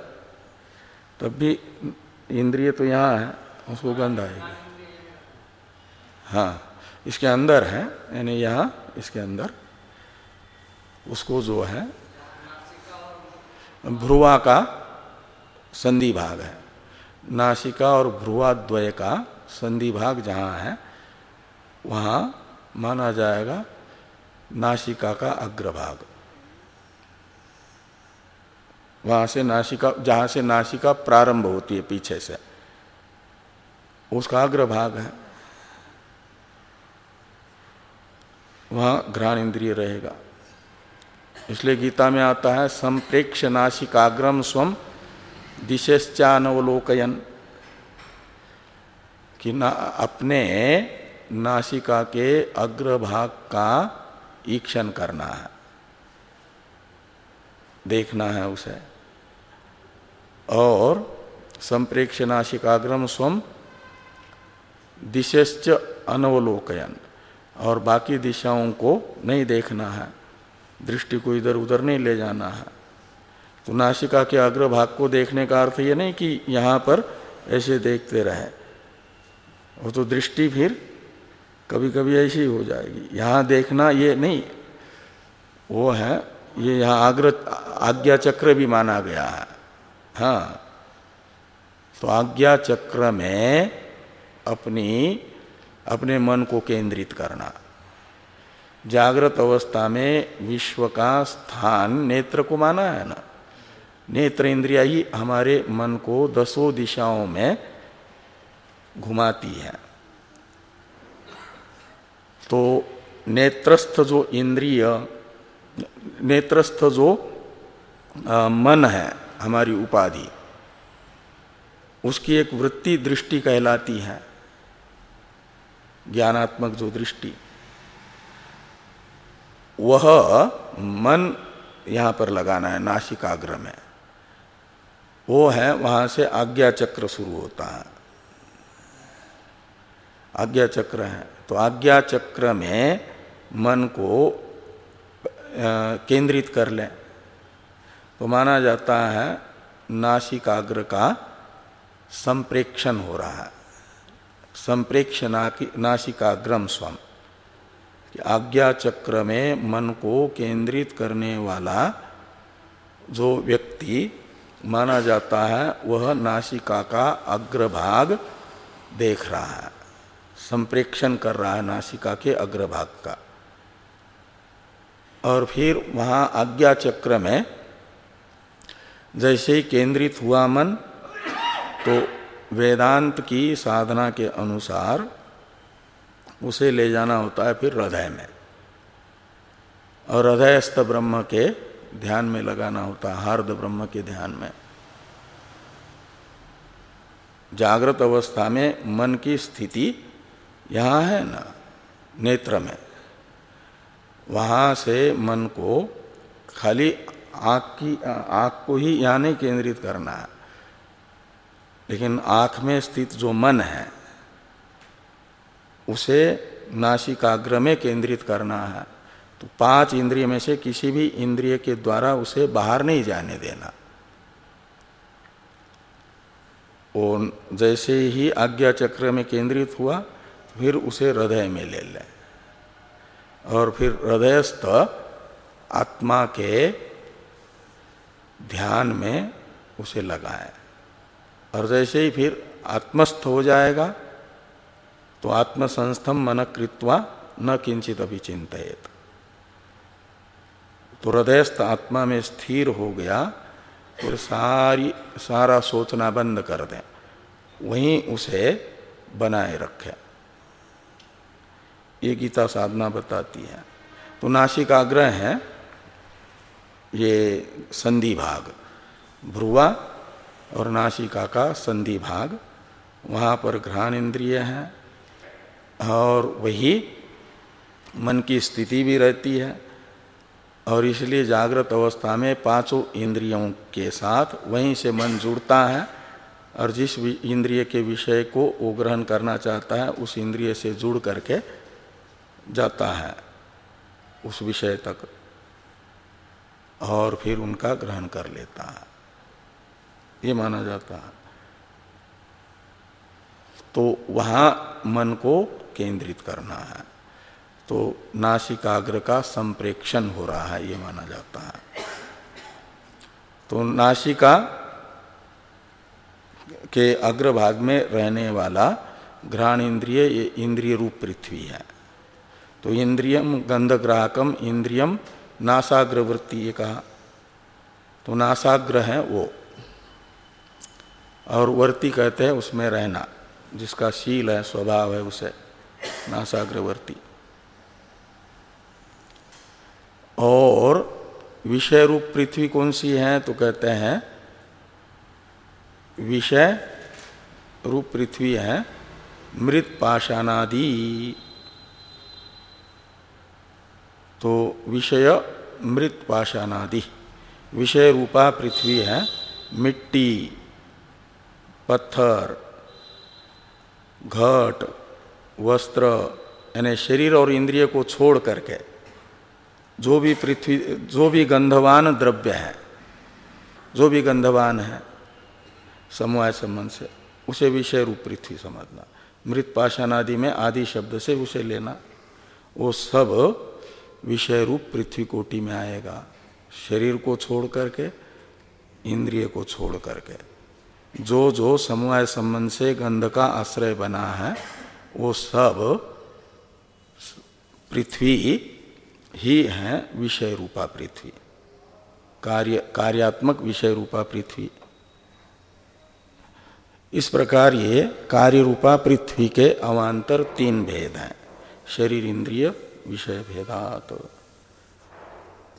तब भी इंद्रिय तो यहाँ है, उसको गंध आएगी। हाँ इसके अंदर है, यानी यहाँ इसके अंदर, उसको जो है भ्रुवा का संधि भाग है। नासिका और भ्रुवा द्वय का संधि भाग जहाँ है, वहाँ माना जाएगा नासिका का अग्रभाग। वहाँ से नासिका, जहाँ से नासिका प्रारंभ होती है पीछे से, उसका अग्रभाग है। वहाँ घ्राण इंद्रिय रहेगा। इसलिए गीता में आता है संप्रेक्ष नासिकाग्रम स्वम दिशेश्चानवलोकयन। कि ना अपने नासिका के अग्रभाग का ईक्षण करना है। देखना है उसे। और संप्रेक्ष नासिकाग्रम स्वम दिशेश्च अनवलोकयन। और बाकी दिशाओं को नहीं देखना है। दृष्टि को इधर उधर नहीं ले जाना है। तो नासिका के अग्रभाग को देखने का अर्थ ये नहीं कि यहाँ पर ऐसे देखते रहे। वो तो दृष्टि फिर कभी कभी ऐसी हो जाएगी। यहाँ देखना ये नहीं, वो है, ये यहाँ आग्र, आज्ञा चक्र भी माना गया है। हाँ तो आज्ञा चक्र में अपनी, अपने मन को केंद्रित करना। जागृत अवस्था में विश्व का स्थान नेत्र को माना है ना। नेत्र इंद्रिया ही हमारे मन को दसों दिशाओं में घुमाती है। तो नेत्रस्थ जो इंद्रिय नेत्रस्थ जो आ, मन है हमारी उपाधि उसकी एक वृत्ति दृष्टि कहलाती है। ज्ञानात्मक जो दृष्टि वह मन यहाँ पर लगाना है नासिकाग्र में। वो है, वहाँ से आज्ञा चक्र शुरू होता है। आज्ञा चक्र है। तो आज्ञा चक्र में मन को केंद्रित कर लें। तो माना जाता है, नासिकाग्र का संप्रेक्षण हो रहा है। संप्रेक्ष नासिकाग्रम स्वम। आज्ञा चक्र में मन को केंद्रित करने वाला जो व्यक्ति माना जाता है, वह नासिका का अग्रभाग देख रहा है। संप्रेक्षण कर रहा है नासिका के अग्रभाग का। और फिर वहाँ आज्ञा चक्र में, जैसे ही केंद्रित हुआ मन तो वेदांत की साधना के अनुसार उसे ले जाना होता है फिर हृदय में। और हृदयस्थ ब्रह्म के ध्यान में लगाना होता है हार्द ब्रह्म के ध्यान में। जागृत अवस्था में मन की स्थिति यहाँ है ना, नेत्र में। वहाँ से मन को खाली आँख की, आँख को ही यहाँ नहीं केंद्रित करना है। लेकिन आँख में स्थित जो मन है, उसे नासिकाग्र में केंद्रित करना है। तो पाँच इंद्रिय में से किसी भी इंद्रिय के द्वारा उसे बाहर नहीं जाने देना। और जैसे ही आज्ञा चक्र में केंद्रित हुआ, फिर उसे हृदय में ले लें। और फिर हृदयस्थ आत्मा के ध्यान में उसे लगाएँ। और जैसे ही फिर आत्मस्थ हो जाएगा तो आत्मसंस्थम मन कृत्वा न किंचित अभी चिंतित तो हृदयस्थ आत्मा में स्थिर हो गया, फिर सारी, सारा सोचना बंद कर दें। वहीं उसे बनाए रखें। ये गीता साधना बताती है। तो नासिक आग्रह है, ये संधि भाग, भ्रुवा और नासिका का संधि भाग, वहाँ पर घ्राण इंद्रिय है, और वही मन की स्थिति भी रहती है। और इसलिए जागृत अवस्था में पाँचों इंद्रियों के साथ वहीं से मन जुड़ता है और जिस इंद्रिय के विषय को वो ग्रहण करना चाहता है, उस इंद्रिय से जुड़ करके जाता है उस विषय तक और फिर उनका ग्रहण कर लेता है। ये माना जाता है। तो वहाँ मन को केंद्रित करना है। तो नासिकाग्र का संप्रेक्षण हो रहा है, ये माना जाता है। तो नासिका के अग्रभाग में रहने वाला घ्राण इंद्रिय ये इंद्रिय रूप पृथ्वी है। तो इंद्रियम गंधग्राहकम, इंद्रियम नासाग्रवृत्ति, ये कहा। तो नासाग्र है वो, और वर्ती कहते हैं उसमें रहना, जिसका शील है, स्वभाव है उसे नासाग्रवर्ती और विषय रूप पृथ्वी कौन सी है तो कहते हैं, विषय रूप पृथ्वी है मृत पाषाणादि। तो विषय मृत पाषाणादि, विषय रूपा पृथ्वी है मिट्टी, पत्थर, घट, वस्त्र, यानी शरीर और इंद्रिय को छोड़ करके। जो भी पृथ्वी, जो भी गंधवान द्रव्य है, जो भी गंधवान है, समवाय संबंध से, उसे विषय रूप पृथ्वी समझना। मृत पाषाण आदि में आदि शब्द से उसे लेना, वो सब विषय रूप पृथ्वी कोटि में आएगा। शरीर को छोड़ करके, इंद्रिय को छोड़ करके। जो जो समवाय संबंध से गंध का आश्रय बना है, वो सब पृथ्वी ही है विषय रूपा पृथ्वी। कार्य, कार्यात्मक विषय रूपा पृथ्वी। इस प्रकार ये कार्य रूपा पृथ्वी के अवान्तर तीन भेद हैं, शरीर इंद्रिय विषय भेदात।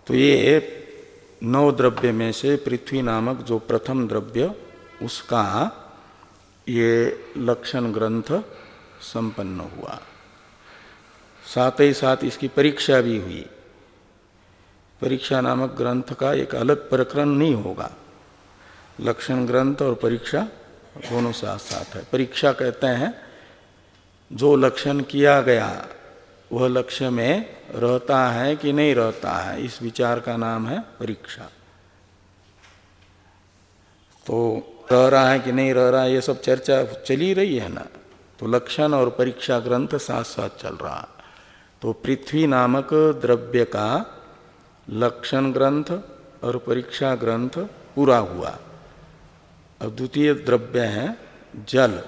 तो ये नौ द्रव्य में से पृथ्वी नामक जो प्रथम द्रव्य, उसका ये लक्षण ग्रंथ संपन्न हुआ। साथ ही साथ इसकी परीक्षा भी हुई। परीक्षा नामक ग्रंथ का एक अलग प्रकरण नहीं होगा। लक्षण ग्रंथ और परीक्षा दोनों साथ साथ है। परीक्षा कहते हैं, जो लक्षण किया गया, वह लक्ष्य में रहता है कि नहीं रहता है? इस विचार का नाम है परीक्षा। तो रह रहा है कि नहीं रह रहा है, ये सब चर्चा चली रही है ना? तो लक्षण और परीक्षा ग्रंथ साथ साथ चल रहा है। तो पृथ्वी नामक द्रव्य का लक्षण ग्रंथ और परीक्षा ग्रंथ पूरा हुआ। अब द्वितीय द्रव्य है, जल।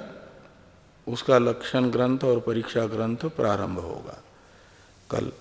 उसका लक्षण ग्रंथ और परीक्षा ग्रंथ प्रारंभ होगा। कल